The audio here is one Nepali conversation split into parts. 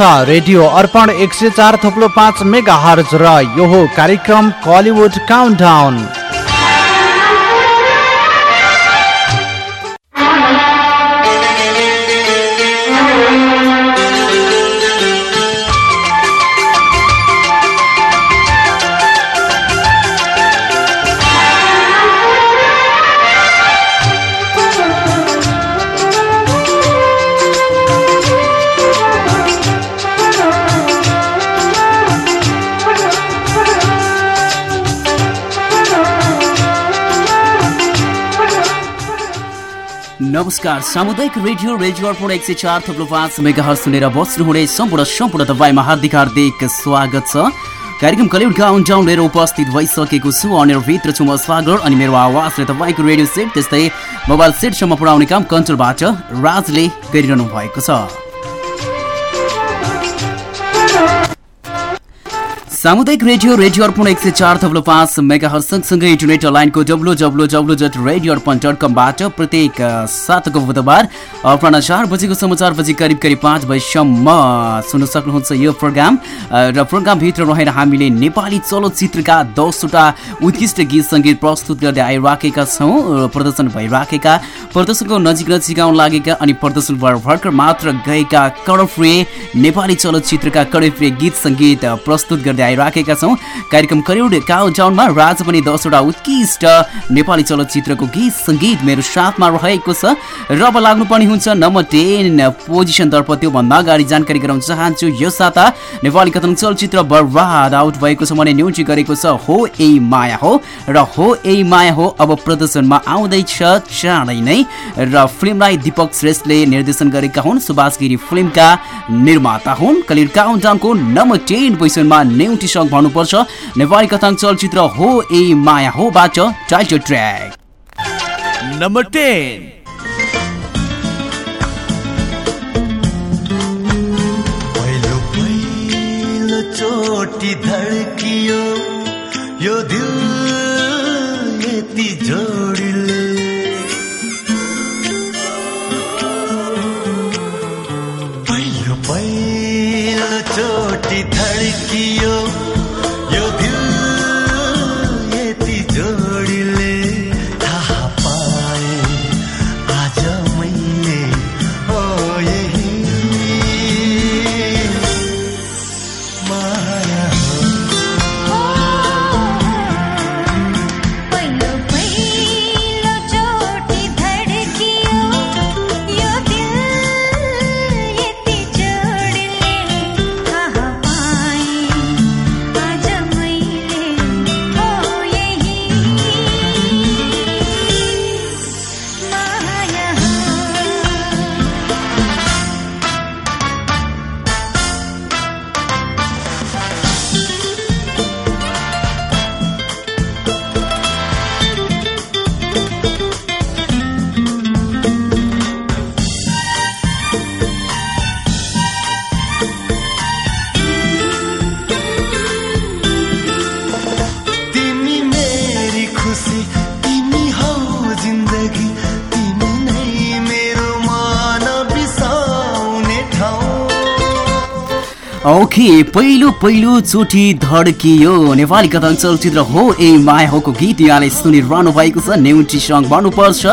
रेडियो अर्पण एक सय चार थप्लो पाँच मेगा हर्ज र यो कार्यक्रम कलिउड काउन्टाउन नमस्कार सामुदायिक रेडियो रेडियो एक सय चार थप्लो पाँच मेगा सुनेर बस्नुहुने सम्पूर्ण सम्पूर्ण तपाईँमा हार्दिक हार्दिक स्वागत छ। कार्यक्रम कलिउड गाउन डाउन लिएर उपस्थित भइसकेको छु भित्र छु म स्वागत अनि मेरो आवाजले तपाईँको रेडियो सेट त्यस्तै मोबाइल सेटसम्म पुऱ्याउने काम कन्ट्रोलबाट राजले गरिरहनु भएको छ। सामुदायिक रेडियो रेडियो अर्पण एक सय चार थप्लो पाँच मेगा इन्टरनेट लाइनको W W W dot radio Arpan dot कमबाट प्रत्येक सातको बुधबार अपराह चार बजेको समाचार बजी करिब करिब पाँच बजीसम्म सुन्न सक्नुहुन्छ यो प्रोग्राम। र प्रोग्रामभित्र रहेर हामीले नेपाली चलचित्रका दसवटा उत्कृष्ट गीत सङ्गीत प्रस्तुत गर्दै आइराखेका छौँ प्रदर्शन भइराखेका प्रदर्शनको नजिक नजिक आउन लागेका अनि प्रदर्शन भर्खर मात्र गएका कडप्रिय नेपाली चलचित्रका कडप्रिय गीत सङ्गीत प्रस्तुत गर्दै आइराखेका छौँ। कार्यक्रम करिउड काउन्टाउनमा राज पनि दसवटा उत्कृष्ट नेपाली चलचित्रको गीत सङ्गीत मेरो साथमा रहेको छ। र अब लाग्नुपर्ने हुन्छ। नम्बर टेन पोजिसनतर्फ त्योभन्दा अगाडि जानकारी गराउन चाहन्छु। यो साता नेपाली कथन चलचित्र बर्बाद आउट भएको छ भने न्युटी गरेको छ। हो ए माया हो र हो ए माया हो। अब प्रदर्शनमा आउँदैछ चाँडै नै र फिल्मलाई दिपक श्रेष्ठले निर्देशन गरेका हुन्। सुभाष गिरी फिल्मका निर्माता हुन्। कलिर काउन्टाउनको नम्बर टेन पोजिसनमा न्यु एउटी सङ्ग भन्नुपर्छ। नेपाली कथाङ चलचित्र हो ए माया हो बाट टाइटल ट्र्याक। नम्बर टेन चोटी धड्कियो यो दिल ओके पहिलो पहिलो चोटि धड्कियो। नेपाली कथा चलचित्र हो ए माया होको गीत। यहाँले सुनिरहनु भएको छ नेउटी सङ्ग भन्नुपर्छ।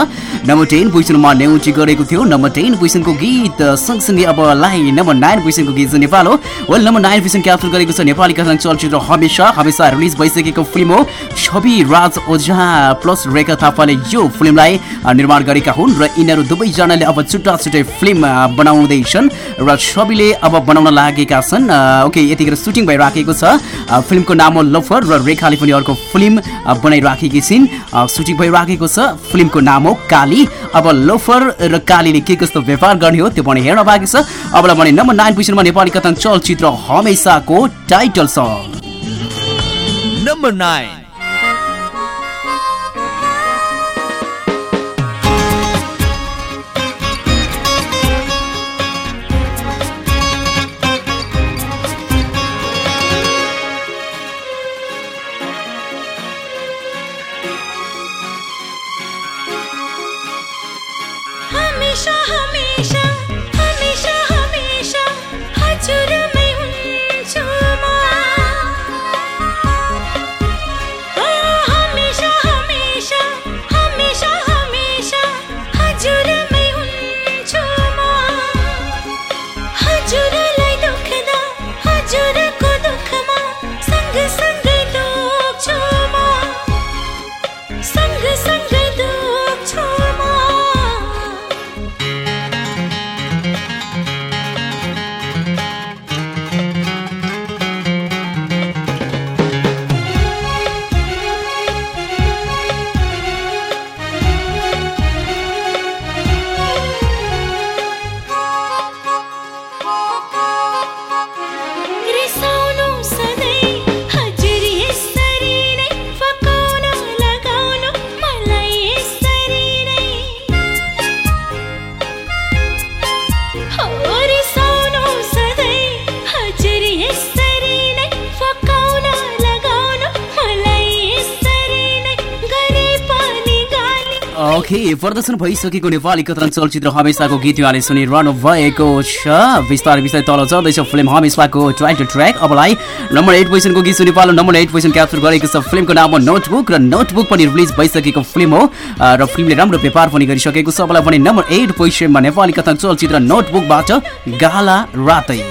नम्बर टेन पोजिसनमा नेउटी गरेको थियो नम्बर टेन पोजिसनको गीत सँगसँगै अब लाइ नम्बर नाइन पोजिसनको गीत चाहिँ नेपाल हो well number nine position capture गरेको छ नेपाली कथा चलचित्र हमेसा हमेसा रिलिज भइसकेको फिल्म हो छवि राज ओझा प्लस रेखा थापाले यो फिल्मलाई निर्माण गरेका हुन् र यिनीहरू दुवैजनाले अब छुट्टा छुट्टै फिल्म बनाउँदैछन् र छविले अब बनाउन लागेका छन् ओके यतिखेर सुटिङ भइराखेको छ फिल्मको नाम हो लफर र रेखाले पनि अर्को फिल्म बनाइराखेकी छिन् सुटिङ भइराखेको छ फिल्मको नाम हो काली अब लफर र कालीले के कस्तो व्यापार गर्ने हो त्यो पनि हेर्न बाँकी छ अबलाई भने नम्बर नाइन पोजिसनमा नेपाली कथन चलचित्र हमेसाको टाइटल सङ्ग नम्बर नाइन प्रदर्शन भइसकेको नेपाली कथन चलचित्र हमेसाको गीत उहाँले सुनिरहनु भएको छ। बिस्तारै बिस्तारै तल चल्दैछ फिल्म हमेसाको ट्राई टु ट्र्याक अबलाई नम्बर एट पोजिसनको गीत सुनि पालो नम्बर एट पोजिसन क्याप्चर गरेको छ फिल्मको नाम हो नोटबुक र नोटबुक पनि रिलिज भइसकेको फिल्म हो। र फिल्मले राम्रो व्यापार पनि गरिसकेको छ। अबलाई पनि नम्बर एट पोजिसनमा नेपाली कथन चलचित्र नोटबुकबाट गाला रातै।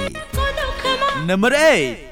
नम्बर एट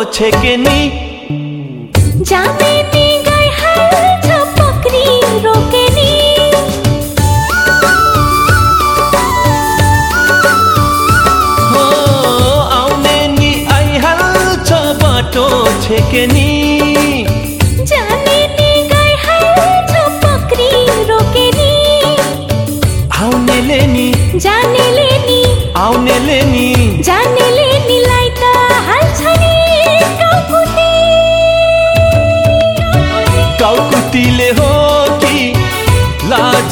बाटो छेके नि जाने नि गइहाल्छ पक्री रोके नि हो आउने नि आइहाल्छ बाटो छेके नि जाने नि गइहाल्छ पक्री रोके नि आउनेले नि आउनेले नि जानेले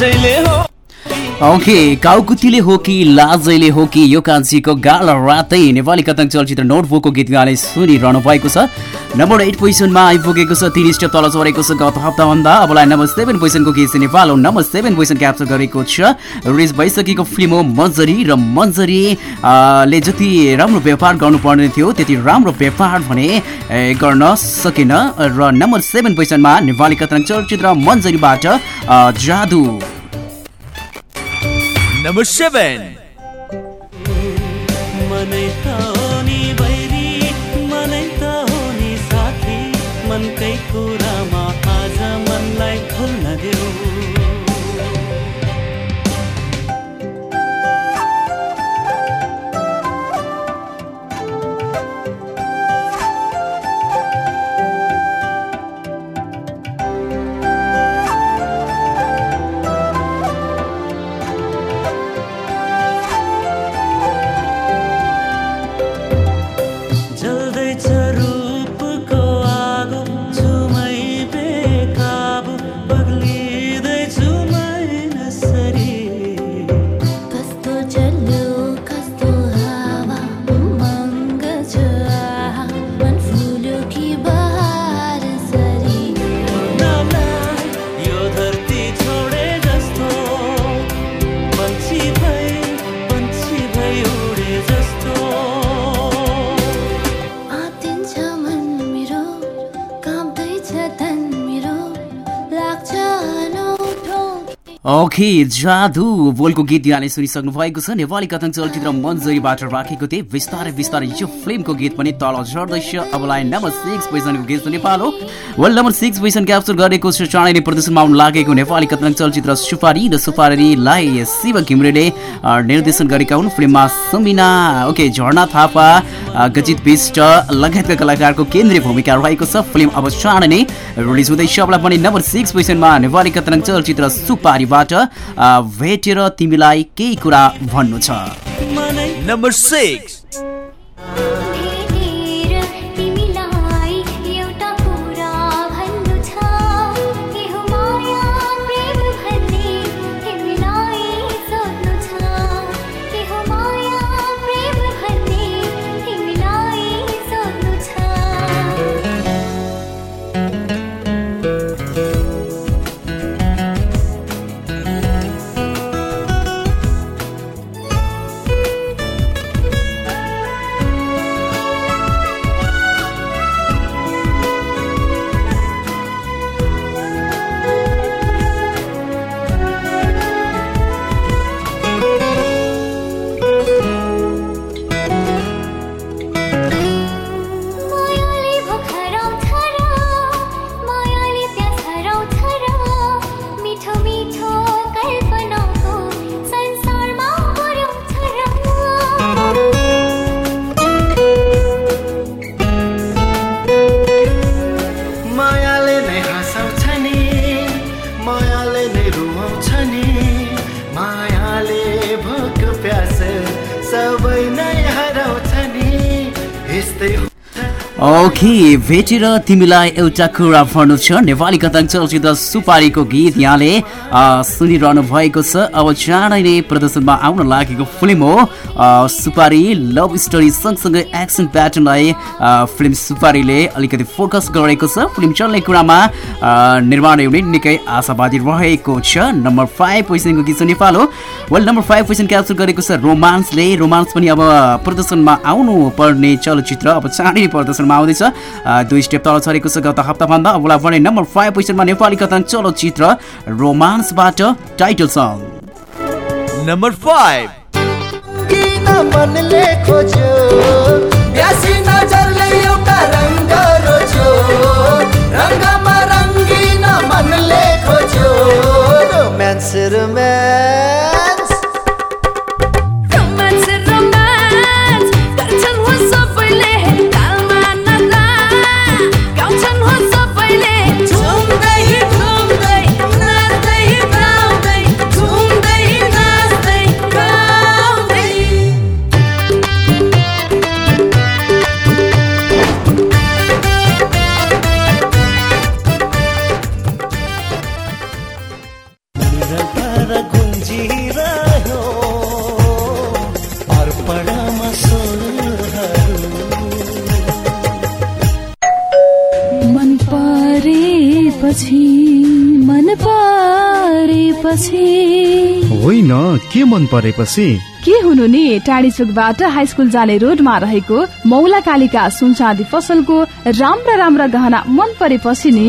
लाजैले हो ओके काउकुतीले हो कि लाजैले हो कि यो कान्छीको गाला रातै नेपाली कथन चलचित्र नोटबुकको गीत गाले सुनिरहनु भएको छ नम्बर एट पोजिसनमा आइपुगेको छ तिन स्टेप तल चढेको छ गत हप्ताभन्दा अबलाई नम्बर सेभेन पोजिसनको गीत नेपाल हो नम्बर सेभेन पोजिसन क्याप्चर गरेको छ रिलिज भइसकेको फिल्म हो मन्जरी र मन्जरी ले जति राम्रो व्यापार गर्नुपर्ने थियो त्यति राम्रो व्यापार भने गर्न सकेन र नम्बर सेभेन पोजिसनमा नेपाली कथन चलचित्र मन्जरीबाट जादु नम्बर सेभेन मनै त हो नि बैरी मनै त हो नि साथी मनकै कुरामा आज मनलाई खुल्न देऊ ओके जादु बोलको गीत यहाँले सुनिसक्नु भएको छ। नेपाली कथन चलचित्र मन्जरीबाट राखेको थिएँ। बिस्तारै बिस्तारै यो फिल्मको गीत पनि तल झर्दैछ। अब लाइन नम्बर सिक्स पोजिसनको गीत नेपाल हो। Well number six position capture गरेको छ चाँडै नै प्रदर्शनमा आउनु लागेको नेपाली कथन चलचित्र सुपारी र सुपारीलाई शिव घिम्रेले निर्देशन गरेका हुन् फिल्ममा समिना। ओके झर्ना थापा गजित विष्ट लगायतका कलाकारको केन्द्रीय भूमिका रहेको छ। फिल्म अब चाँडै नै रिलिज हुँदैछ। अबलाई पनि नम्बर सिक्स पोजिसनमा नेपाली कथन चलचित्र सुपारीबाट भेटेर तिमीलाई केही कुरा भन्नु छ। Number six. ओके भेटेर तिमीलाई एउटा कुरा भन्नु छ। नेपाली कथाङ चलचित्र सुपारीको गीत यहाँले सुनिरहनु भएको छ। अब चाँडै नै प्रदर्शनमा आउन लागेको फिल्म हो। सुपारी लभ स्टोरी सँगसँगै एक्सन प्याटर्नलाई फिल्म सुपारीले अलिकति फोकस गरेको छ। फिल्म चल्ने कुरामा निर्माण युनिट निकै आशावादी रहेको छ। नम्बर फाइभ पोजिसनको गीत छ नेपाल हो। Well number five position capture गरेको छ रोमान्सले। रोमान्स पनि अब प्रदर्शनमा आउनु पर्ने चलचित्र। अब चाँडै नै प्रदर्शनमा आउँदैछ। दुई स्टेप तल छरेको छ गत हप्ताभन्दा। अबलाई भने नम्बर फाइभ पोजिसनमा नेपाली कथन चलचित्र रोमान्सबाट टाइटल सङ नम्बर फाइभ किन मनले खोज्यो? ब्यासी नजरले एउटा रङ्ग रोज्यो। रङ्गमा रङ्गिन मनले खोज्यो। रोमान्स रोमान्स मन परेपछि के हुनु नि? टाढी चोकबाट हाई स्कुल जाने रोडमा रहेको मौला कालिका सुनचाँदी पसलको राम्रा राम्रा गहना मन परेपछि नि।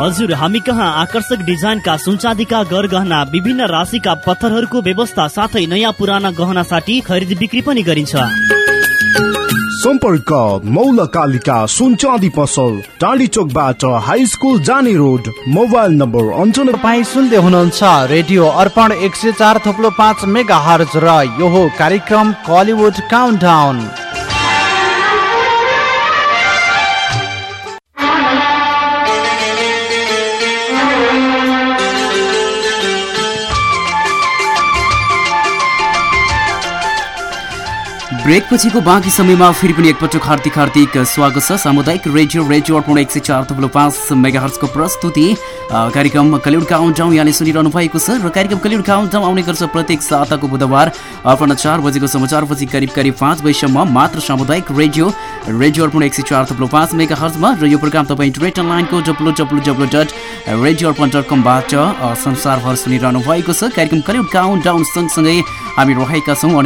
हजुर हामी कहाँ आकर्षक डिजाइनका सुनचाँदीका गरगहना विभिन्न राशिका पत्थरहरूको व्यवस्था साथै नयाँ पुराना गहना साठी खरिद बिक्री पनि गरिन्छ। सम्पर्क मौल कालिका सुन चाँदी पसल टाढी चोकबाट हाई स्कुल जाने रोड मोबाइल नम्बर अन्ठानब्बे तपाईँ सुन्दै हुनुहुन्छ रेडियो अर्पण एक सय चार थप्लो पाँच मेगा हर्ज र यो कार्यक्रम कलिउड काउन्टाउन ब्रेक पछिको बाँकी समयमा फेरि पनि एकपटक हार्दिक हार्दिक स्वागत छ। सामुदायिक रेडियो रेडियो अर्पण एक सय चार थप्लो पाँच मेगाहर्सको प्रस्तुति। कार्यक्रम कलिउड काउन्टाउन यहाँले सुनिरहनु भएको छ र कार्यक्रम कलिउड काउन्टाउन आउने गर्छ प्रत्येक साताको बुधबार अर्पण चार बजेको समाचारपछि करिब करिब पाँच बजीसम्म मात्र सामुदायिक रेडियो रेडियो अर्पण एक सय चार थप्लो पाँच मेगा र यो प्रोग्राम तपाईँ इन्टरनेट अनलाइनको W W W dot radio Arpan dot कमबाट संसारभर सुनिरहनु भएको छ। कार्यक्रम कलिउड काउन्टाउन सँगसँगै हामी रहेका छौँ।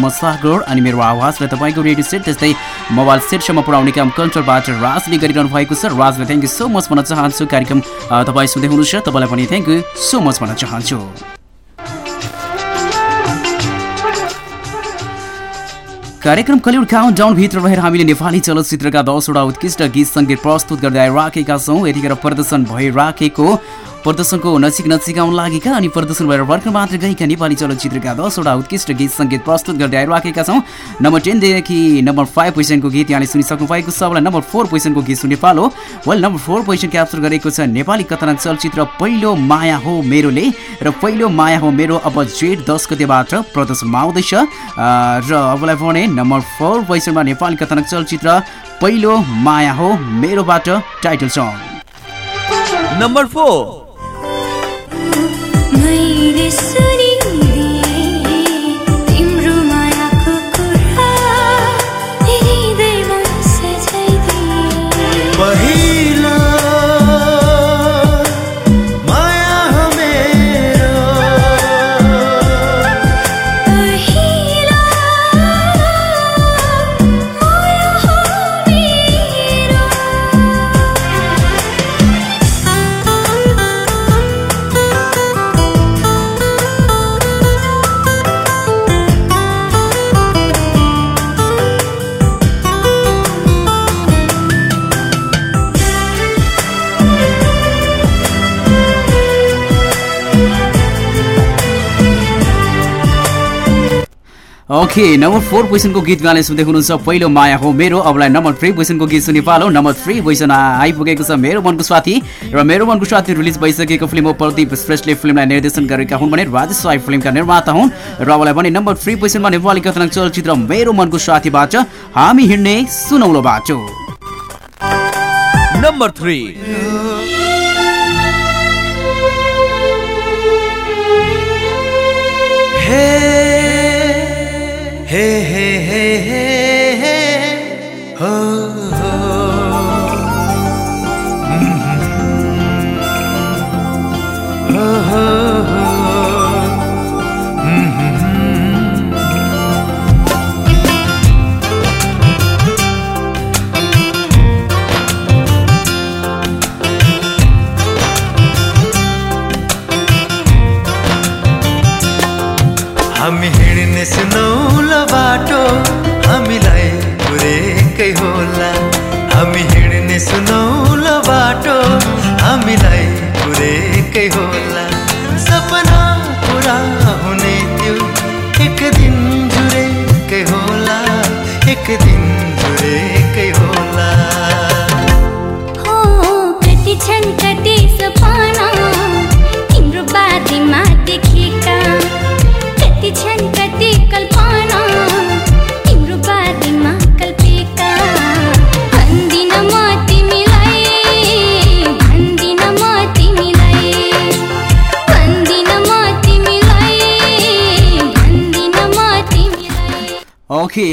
म सागर। अनि आवाजलाई तपाईँको रेडियो सेट त्यस्तै मोबाइल सेटसम्म पुऱ्याउने काम कन्ट्रोलबाट राजले गरिरहनु भएको छ। राजलाई थ्याङ्क यू सो मच भन्न चाहन्छु। कार्यक्रम तपाईँ सुन्दै हुनुहुन्छ। तपाईँलाई पनि थ्याङ्क यू सो मच भन्न चाहन्छु। कार्यक्रम कलिउड काउन्ट डाउनभित्र रहेर हामीले नेपाली चलचित्रका दसवटा उत्कृष्ट गीत सङ्गीत प्रस्तुत गर्दै आइराखेका छौँ। यतिखेर प्रदर्शन भइराखेको प्रदर्शनको नजिक नजिक आउन लागेका अनि प्रदर्शन भएर भर्खर मात्र गएका नेपाली चलचित्रका दसवटा उत्कृष्ट गीत सङ्गीत प्रस्तुत गर्दै आइराखेका छौँ। नम्बर टेनदेखि नम्बर फाइभ पोजिसनको गीत यहाँले सुनिसक्नु भएको छ। अब नम्बर फोर पोजिसनको गीत सुनि पालो। Well number four position capture गरेको छ नेपाली कथानक चलचित्र पहिलो माया हो मेरोले र पहिलो माया हो मेरो अब जेठ दस गतेबाट प्रदर्शनमा आउँदैछ र अबलाई भने नम्बर फोर पोजिसनमा नेपाली कथानक चलचित्र पहिलो माया हो मेरोबाट टाइटल सङ। Number four. मैले सुनिदिएँ ओके नम्बर फोर पोजिसनको गीत गाने सुन्दै हुनुहुन्छ। पहिलो माया हो मेरो अबलाई नम्बर थ्री पोजिसनको गीत सुनि पालो। नम्बर थ्री पोजिसन आइपुगेको छ मेरो मनको साथी र मेरो मनको साथी रिलिज भइसकेको फिल्म हो प्रदीप श्रेष्ठले फिल्मलाई निर्देशन गरेका हुन् भने राजेश राई फिल्मका निर्माता हुन्। र अबलाई भने नम्बर थ्री पोजिसनमा नेपाली कथानक चलचित्र मेरो मनको साथीबाट हामी हिँड्ने सुनौलो बाटो। Number three. हे हे हे हे हे।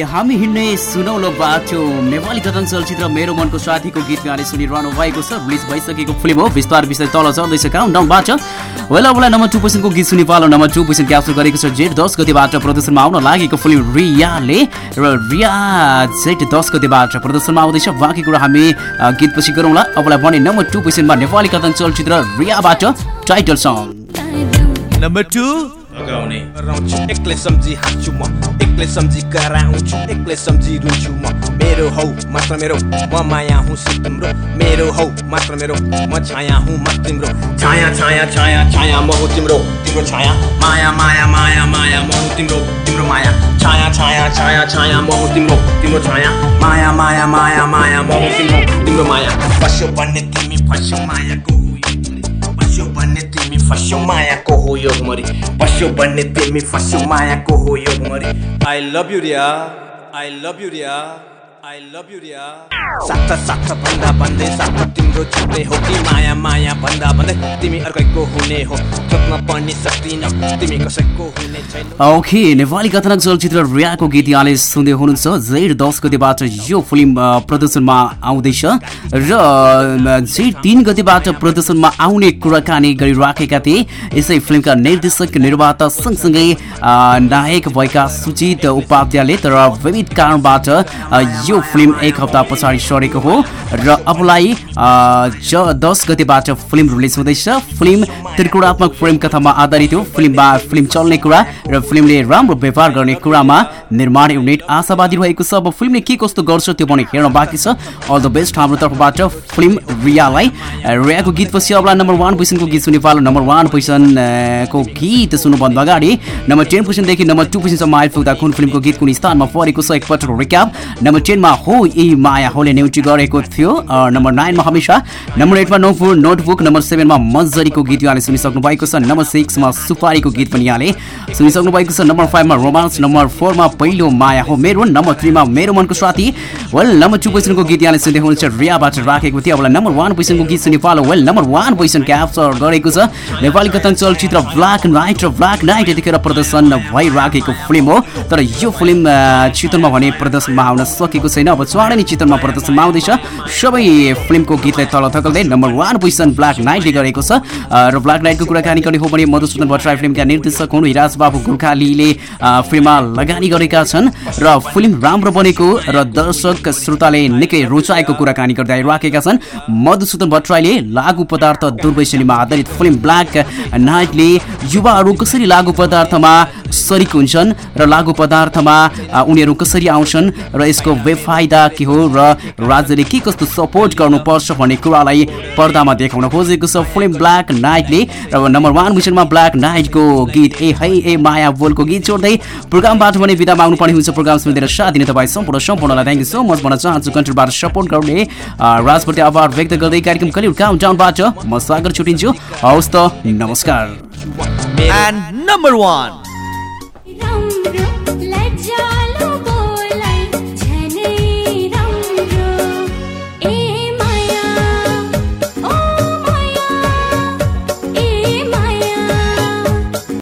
हामी हिँड्ने सुनौलो बाटो। नेपाली कथन चलचित्र मेरो मनको साथीको गीत गाने सुनिरहनु भएको छ। रिलिज भइसकेको फिल्म हो। बिस्तार बिस्तारै तल चढ्दैछ काउन्टाउनबाट वेल अबलाई नम्बर टू पोजिसनको गीत सुनि पालो। नम्बर टू पोजिसन क्याप्चर गरेको छ जेठ दस गतिबाट प्रदर्शनमा आउन लागेको फिल्म रियाले। र रिया जेठ दस गतिबाट प्रदर्शनमा आउँदैछ। बाँकी कुरा हामी गीतपछि गरौँला। अबलाई भने नम्बर टू पोजिसनमा नेपाली कथन चलचित्र रियाबाट टाइटल सङ नम्बर टू लगाउने एक्लै सम्झी हाँस्छु म। एक्लै सम्झी कराउँछु एक्लै सम्झी रुन्छु म मेरो हौ मात्र मेरो म माया हुँ तिम्रो मेरो हौ मात्र मेरो म छाया हुँ म तिम्रो छाया छाया छाया छाया म हुँ तिम्रो तिम्रो छाया माया माया माया माया म हुँ तिम्रो तिम्रो माया छाया छाया छाया छाया म हुँ तिम्रो तिम्रो छाया माया माया माया माया म हुँ तिम्रो तिम्रो माया पस्यो भन्ने तिमी फस्यो मायाको पस्यो भन्ने तिमी फस्यो मायाको हो यो मरि पस्यो भन्ने तिमी फस्यो मायाको हो यो मरि I love you Riya I love you Riya I love you Riya साथ साथ भन्दा भन्दै साथ तिम्रो छुट्टै हो कि माया माया भन्दा भन्दै तिमी अर्कैको हुने हो जोत्न पनि सक्दिन। तिमी कसैको हुने छैन। ओके नेपाली कथनक चलचित्र रियाको गीत यहाँले सुन्दै हुनुहुन्छ। जेड दस गतिबाट यो फिल्म प्रदर्शनमा आउँदैछ। र जेड तिन गतिबाट प्रदर्शनमा आउने कुराकानी गरिराखेका थिए। यसै फिल्मका निर्देशक निर्माता सँगसँगै नायक भएका सुजित उपाध्यायले तर विविध कारणबाट यो फिल्म एक हप्ता पछाडि सरेको हो र अबलाई ज दस गतिबाट फिल्म रिलिज हुँदैछ। फिल्म त्रिकोणात्मक प्रेम कथामा आधारित हो। फिल्ममा फिल्म चल्ने कुरा र फिल्मले राम्रो व्यवहार गर्ने कुरामा निर्माण युनिट आशावादी रहेको छ। अब फिल्मले के कस्तो गर्छ त्यो पनि हेर्न बाँकी छ। अल द बेस्ट हाम्रो तर्फबाट फिल्म रियालाई। रियाको गीतपछि अबलाई नम्बर वान पोजिसनको गीत सुनि पालो। नम्बर वान पोजिसनको गीत सुन्नुभन्दा अगाडि नम्बर टेन पोजिसनदेखि नम्बर टू पोजिसनसम्म आइपुग्दा कुन फिल्मको गीत कुन स्थानमा परेको छ एकपटक रिक्याप नम्बर टेनमा हो ए माया होले न्युटी गरेको थियो। नम्बर नाइनमा हमेसा नम्बर एटमा नोटबुक नोटबुक। नम्बर सेभेनमा मजरीको गीत यहाँले सुनिसक्नु भएको छ। नम्बर सिक्समा सुपारीको गीत पनि यहाँले सुनिसक्नु भएको छ। नम्बर फाइभमा रोमान्स। नम्बर फोरमा पहिलो माया हो मेरो। नम्बर थ्रीमा मेरो मनको साथी वेल नम्बर टू पोजिसनको गीत यहाँले सुन्दै हुनुहुन्छ। रियाबाट राखेको थियो। अब नम्बर वान पोजिसनको गीत सुनि पालो। Well number one position capture गरेको छ। नेपाली कथन चलचित्र ब्ल्याक नाइट र ब्ल्याक नाइट यतिखेर प्रदर्शन भइराखेको फिल्म हो। तर यो फिल्म चितवनमा भने प्रदर्शनमा आउन सकेको छैन। अब चाँडै नै चितवनमा प्रदर्शनमा आउँदैछ सबै फिल्मको गीतलाई तल थकल्दै नम्बर वान पोजिसन ब्ल्याक नाइटले गरेको छ। र ब्ल्याक नाइटको कुराकानी गर्ने हो भने मधुसूदन भट्टराई फिल्मका निर्देशक हुन्। हिराज बाबु गोर्खालीले फिल्ममा लगानी गरेका छन्। र फिल्म राम्रो बनेको र दर्शक श्रोताले निकै रुचाएको कुराकानी गर्दै आइराखेका छन्। मधुसूदन भट्टराईले लागु पदार्थ दुर्वैसनीमा आधारित फिल्म ब्ल्याक नाइटले युवाहरू कसरी लागु पदार्थमा सरिक हुन्छन् र लागु पदार्थमा उनीहरू कसरी आउँछन् र यसको बेफाइदा के हो र राज्यले के कस्तो सपोर्ट गर्नुपर्छ भन्ने कुरालाई पर्दामा देखाउन खोजेको छ फिल्म ब्ल्याक नाइटले र नम्बर वान मिसनमा ब्ल्याक नाइटको गीत ए है ए माया बोलको गीत छोड्दै प्रोग्रामबाट भने बिदा माग्नुपर्ने हुन्छ प्रोग्राम सुनिदिएर साथ दिने तपाईँ सम्पूर्ण सम्पूर्णलाई थ्याङ्क यू सो मच भन्न चाहन्छु कन्ट्रीबाट सपोर्ट गर्ने राजप्रति आभार व्यक्त गर्दै कार्यक्रम कलिउड काउन्टाउनबाट म स्वागत छुटिन्छु हवस् त नमस्कार And number one. राम